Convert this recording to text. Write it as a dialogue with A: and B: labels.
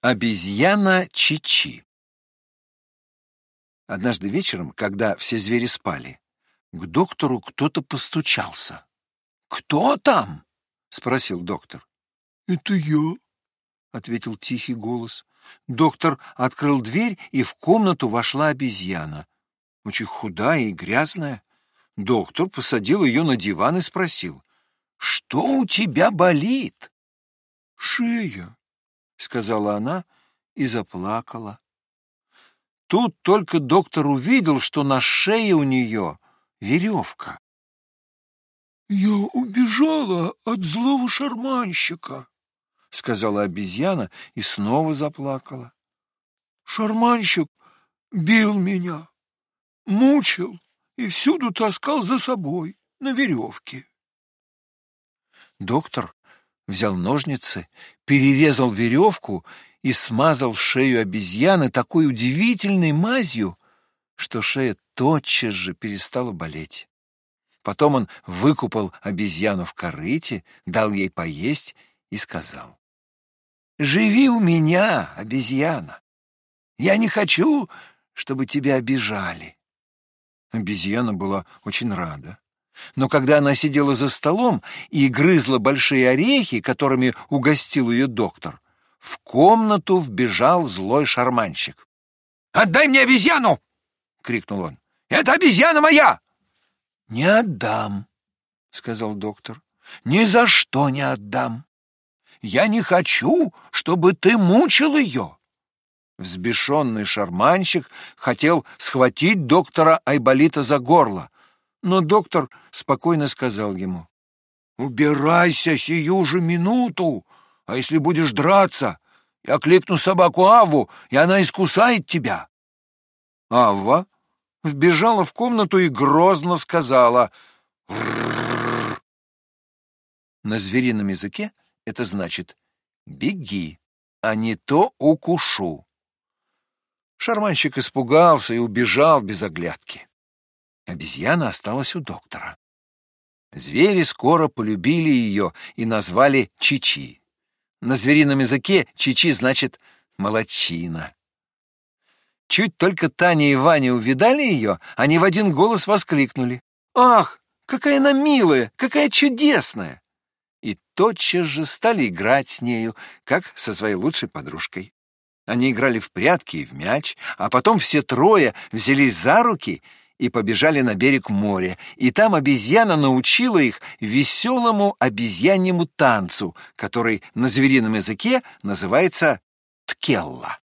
A: Обезьяна Чичи Однажды вечером, когда все звери спали, к доктору кто-то постучался. «Кто там?» — спросил доктор.
B: «Это я», — ответил тихий голос. Доктор открыл дверь, и в комнату вошла обезьяна. Очень худая и грязная. Доктор посадил ее на диван и спросил. «Что у тебя болит?» «Шея», — сказала она и заплакала. Тут только доктор увидел, что на шее у нее веревка. «Я убежала от злого шарманщика», — сказала обезьяна и снова заплакала. «Шарманщик бил меня, мучил и всюду таскал за собой на веревке». Доктор взял ножницы, перерезал веревку и смазал шею обезьяны такой удивительной мазью, что шея тотчас же перестала болеть. Потом он выкупал обезьяну в корыте, дал ей поесть и сказал. «Живи у меня, обезьяна. Я не хочу, чтобы тебя обижали». Обезьяна была очень рада. Но когда она сидела за столом и грызла большие орехи, которыми угостил ее доктор, в комнату вбежал злой шарманщик. «Отдай мне обезьяну!» — крикнул он. «Это обезьяна моя!» «Не отдам», — сказал доктор. «Ни за что не отдам. Я не хочу, чтобы ты мучил ее». Взбешенный шарманщик хотел схватить доктора Айболита за горло, но доктор спокойно сказал ему. «Убирайся сию же минуту, а если будешь драться, я кликну собаку Авву, и она искусает тебя. Авва вбежала в комнату и грозно сказала На зверином языке это значит «беги, а не то укушу». Шарманщик испугался и убежал без оглядки. Обезьяна осталась у доктора. Звери скоро полюбили ее и назвали Чичи. На зверином языке чичи значит «молодчина». Чуть только Таня и Ваня увидали ее, они в один голос воскликнули. «Ах, какая она милая, какая чудесная!» И тотчас же стали играть с нею, как со своей лучшей подружкой. Они играли в прятки и в мяч, а потом все трое взялись за руки и побежали на берег моря, и там обезьяна научила их веселому обезьяньему танцу, который на зверином языке называется ткелла.